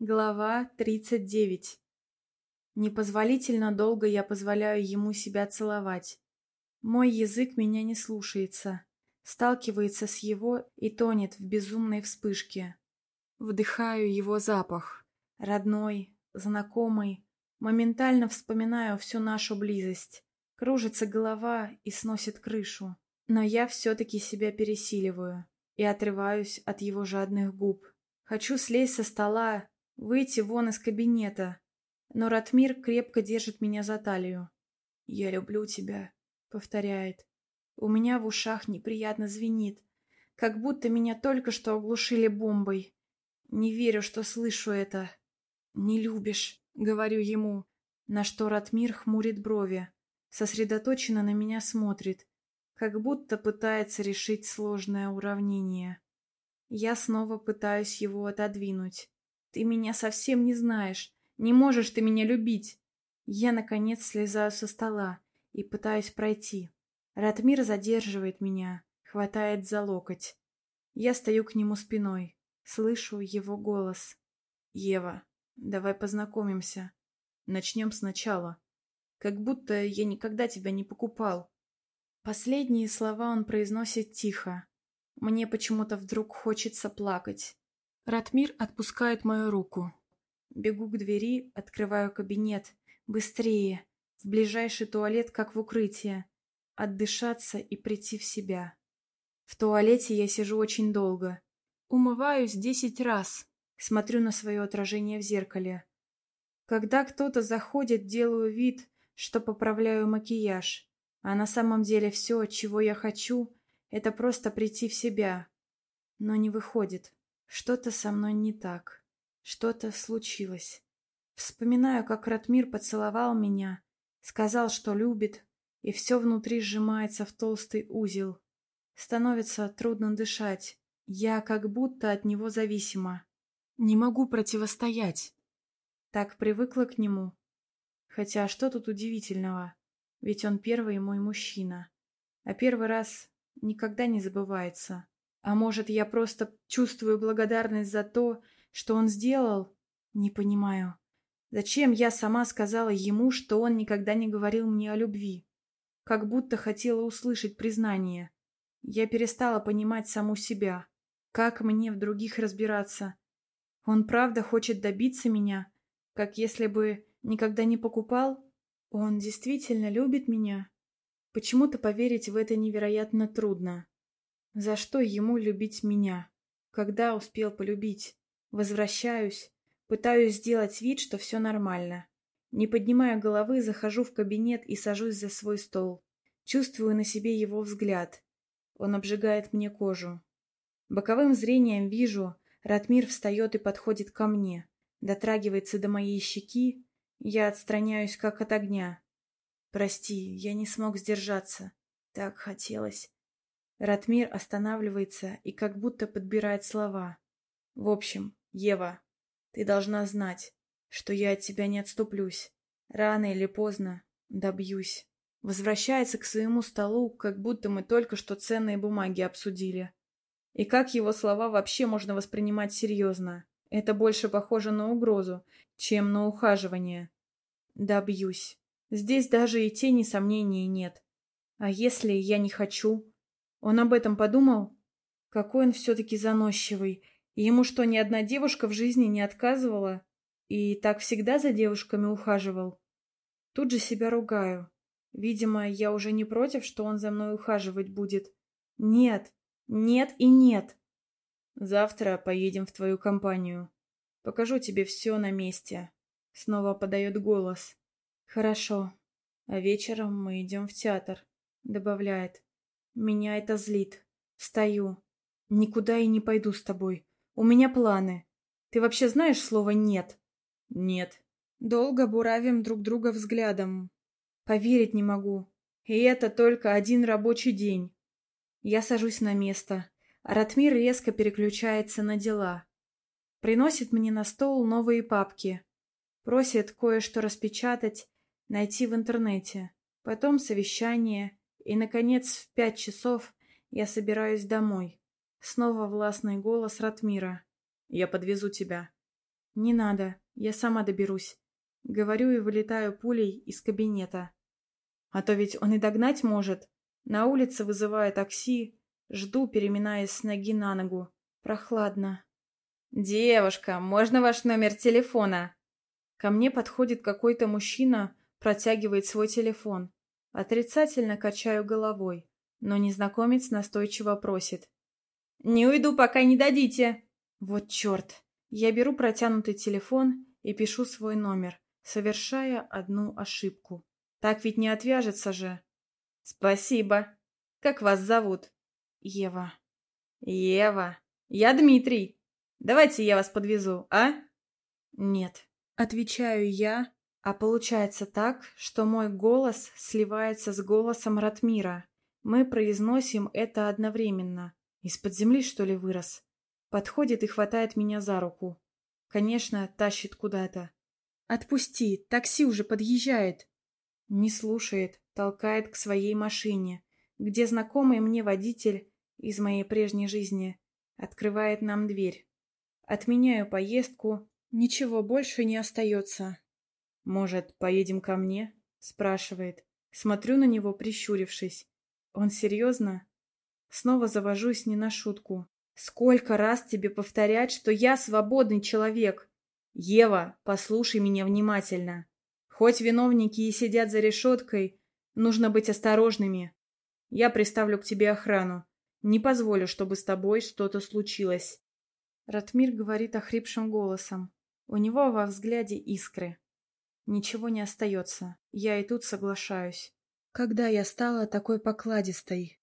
Глава 39 Непозволительно долго я позволяю ему себя целовать. Мой язык меня не слушается, сталкивается с его и тонет в безумной вспышке. Вдыхаю его запах, родной, знакомый, моментально вспоминаю всю нашу близость. Кружится голова и сносит крышу. Но я все-таки себя пересиливаю и отрываюсь от его жадных губ. Хочу слезть со стола, выйти вон из кабинета, но Ратмир крепко держит меня за талию. «Я люблю тебя», — повторяет. У меня в ушах неприятно звенит, как будто меня только что оглушили бомбой. Не верю, что слышу это. «Не любишь», — говорю ему, на что Ратмир хмурит брови, сосредоточенно на меня смотрит, как будто пытается решить сложное уравнение. Я снова пытаюсь его отодвинуть. Ты меня совсем не знаешь. Не можешь ты меня любить. Я, наконец, слезаю со стола и пытаюсь пройти. Ратмир задерживает меня, хватает за локоть. Я стою к нему спиной, слышу его голос. «Ева, давай познакомимся. Начнем сначала. Как будто я никогда тебя не покупал». Последние слова он произносит тихо. Мне почему-то вдруг хочется плакать. Ратмир отпускает мою руку. Бегу к двери, открываю кабинет. Быстрее. В ближайший туалет, как в укрытие. Отдышаться и прийти в себя. В туалете я сижу очень долго. Умываюсь десять раз. Смотрю на свое отражение в зеркале. Когда кто-то заходит, делаю вид, что поправляю макияж. А на самом деле все, чего я хочу, это просто прийти в себя. Но не выходит. Что-то со мной не так. Что-то случилось. Вспоминаю, как Ратмир поцеловал меня, сказал, что любит, и все внутри сжимается в толстый узел. Становится трудно дышать. Я как будто от него зависима. Не могу противостоять. Так привыкла к нему. Хотя что тут удивительного? Ведь он первый мой мужчина. А первый раз никогда не забывается. А может, я просто чувствую благодарность за то, что он сделал? Не понимаю. Зачем я сама сказала ему, что он никогда не говорил мне о любви? Как будто хотела услышать признание. Я перестала понимать саму себя. Как мне в других разбираться? Он правда хочет добиться меня, как если бы никогда не покупал? Он действительно любит меня? Почему-то поверить в это невероятно трудно. За что ему любить меня? Когда успел полюбить? Возвращаюсь, пытаюсь сделать вид, что все нормально. Не поднимая головы, захожу в кабинет и сажусь за свой стол. Чувствую на себе его взгляд. Он обжигает мне кожу. Боковым зрением вижу, Ратмир встает и подходит ко мне, дотрагивается до моей щеки, я отстраняюсь как от огня. Прости, я не смог сдержаться. Так хотелось. Ратмир останавливается и как будто подбирает слова. В общем, Ева, ты должна знать, что я от тебя не отступлюсь. Рано или поздно добьюсь. Возвращается к своему столу, как будто мы только что ценные бумаги обсудили. И как его слова вообще можно воспринимать серьезно? Это больше похоже на угрозу, чем на ухаживание. Добьюсь. Здесь даже и тени сомнений нет. А если я не хочу? Он об этом подумал? Какой он все-таки заносчивый. Ему что, ни одна девушка в жизни не отказывала? И так всегда за девушками ухаживал? Тут же себя ругаю. Видимо, я уже не против, что он за мной ухаживать будет. Нет, нет и нет. Завтра поедем в твою компанию. Покажу тебе все на месте. Снова подает голос. Хорошо. А вечером мы идем в театр. Добавляет. Меня это злит. Встаю. Никуда и не пойду с тобой. У меня планы. Ты вообще знаешь слово «нет»? Нет. Долго буравим друг друга взглядом. Поверить не могу. И это только один рабочий день. Я сажусь на место. Ратмир резко переключается на дела. Приносит мне на стол новые папки. Просит кое-что распечатать, найти в интернете. Потом совещание. И, наконец, в пять часов я собираюсь домой. Снова властный голос Ратмира. «Я подвезу тебя». Не надо, я сама доберусь. Говорю и вылетаю пулей из кабинета. А то ведь он и догнать может. На улице вызываю такси, жду, переминаясь с ноги на ногу. Прохладно. «Девушка, можно ваш номер телефона?» Ко мне подходит какой-то мужчина, протягивает свой телефон. Отрицательно качаю головой, но незнакомец настойчиво просит. «Не уйду, пока не дадите!» Вот черт! Я беру протянутый телефон и пишу свой номер, совершая одну ошибку. Так ведь не отвяжется же. «Спасибо. Как вас зовут?» «Ева». «Ева. Я Дмитрий. Давайте я вас подвезу, а?» «Нет». Отвечаю я, а получается так, что мой голос сливается с голосом Ратмира. Мы произносим это одновременно. Из-под земли, что ли, вырос? Подходит и хватает меня за руку. Конечно, тащит куда-то. «Отпусти, такси уже подъезжает!» Не слушает, толкает к своей машине, где знакомый мне водитель из моей прежней жизни открывает нам дверь. Отменяю поездку, ничего больше не остается. «Может, поедем ко мне?» — спрашивает. Смотрю на него, прищурившись. «Он серьезно?» Снова завожусь не на шутку. «Сколько раз тебе повторять, что я свободный человек?» «Ева, послушай меня внимательно. Хоть виновники и сидят за решеткой, нужно быть осторожными. Я приставлю к тебе охрану. Не позволю, чтобы с тобой что-то случилось». Ратмир говорит охрипшим голосом. У него во взгляде искры. Ничего не остается. Я и тут соглашаюсь. Когда я стала такой покладистой?